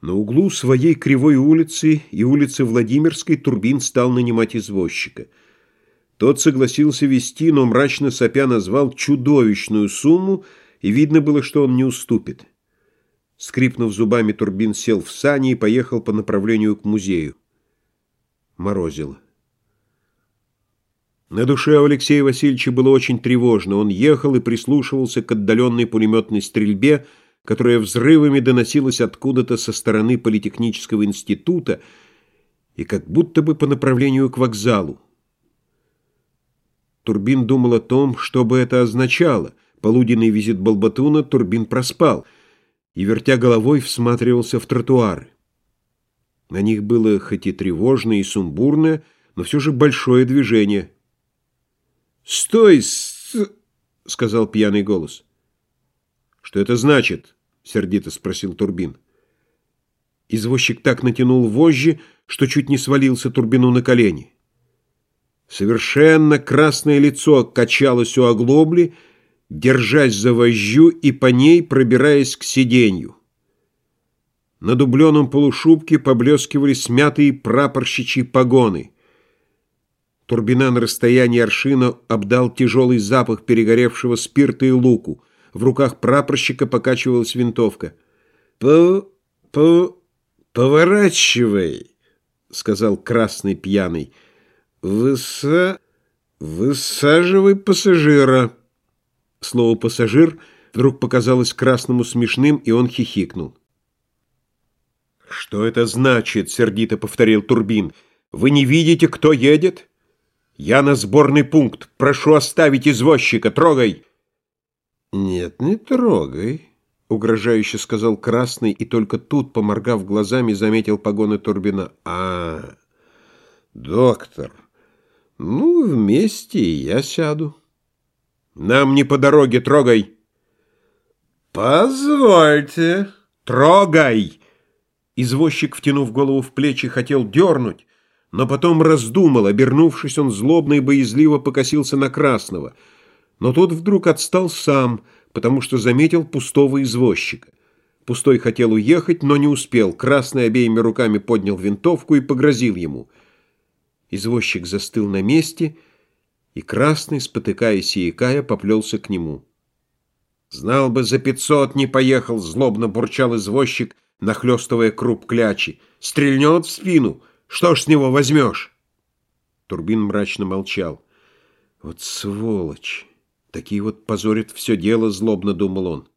На углу своей кривой улицы и улицы Владимирской Турбин стал нанимать извозчика. Тот согласился вести, но мрачно сопя назвал чудовищную сумму, и видно было, что он не уступит. Скрипнув зубами, Турбин сел в сани и поехал по направлению к музею. Морозило. На душе у Алексея Васильевича было очень тревожно. Он ехал и прислушивался к отдаленной пулеметной стрельбе, которая взрывами доносилась откуда-то со стороны Политехнического института и как будто бы по направлению к вокзалу. Турбин думал о том, что бы это означало. Полуденный визит Балбатуна Турбин проспал и, вертя головой, всматривался в тротуары. На них было хоть и тревожное и сумбурное, но все же большое движение. «Стой!» — сказал пьяный голос. «Что это значит?» — сердито спросил Турбин. Извозчик так натянул вожжи, что чуть не свалился Турбину на колени. Совершенно красное лицо качалось у оглобли, держась за вожжу и по ней пробираясь к сиденью. На дубленом полушубке поблескивали смятые прапорщичьи погоны. Турбина на расстоянии аршина обдал тяжелый запах перегоревшего спирта и луку — в руках прапорщика покачивалась винтовка. «По... по... поворачивай», — сказал красный пьяный. «Выса... высаживай пассажира». Слово «пассажир» вдруг показалось красному смешным, и он хихикнул. «Что это значит?» — сердито повторил Турбин. «Вы не видите, кто едет?» «Я на сборный пункт. Прошу оставить извозчика. Трогай!» «Нет, не трогай», — угрожающе сказал Красный, и только тут, поморгав глазами, заметил погоны Турбина. «А, доктор, ну, вместе я сяду». «Нам не по дороге, трогай!» «Позвольте!» «Трогай!» Извозчик, втянув голову в плечи, хотел дернуть, но потом раздумал. Обернувшись, он злобно и боязливо покосился на Красного — но тот вдруг отстал сам, потому что заметил пустого извозчика. Пустой хотел уехать, но не успел. Красный обеими руками поднял винтовку и погрозил ему. Извозчик застыл на месте, и Красный, спотыкаясь и икая, поплелся к нему. «Знал бы, за пятьсот не поехал!» — злобно бурчал извозчик, нахлестывая круп клячи. «Стрельнет в спину! Что ж с него возьмешь?» Турбин мрачно молчал. «Вот сволочь!» Такие вот позорят все дело, злобно думал он.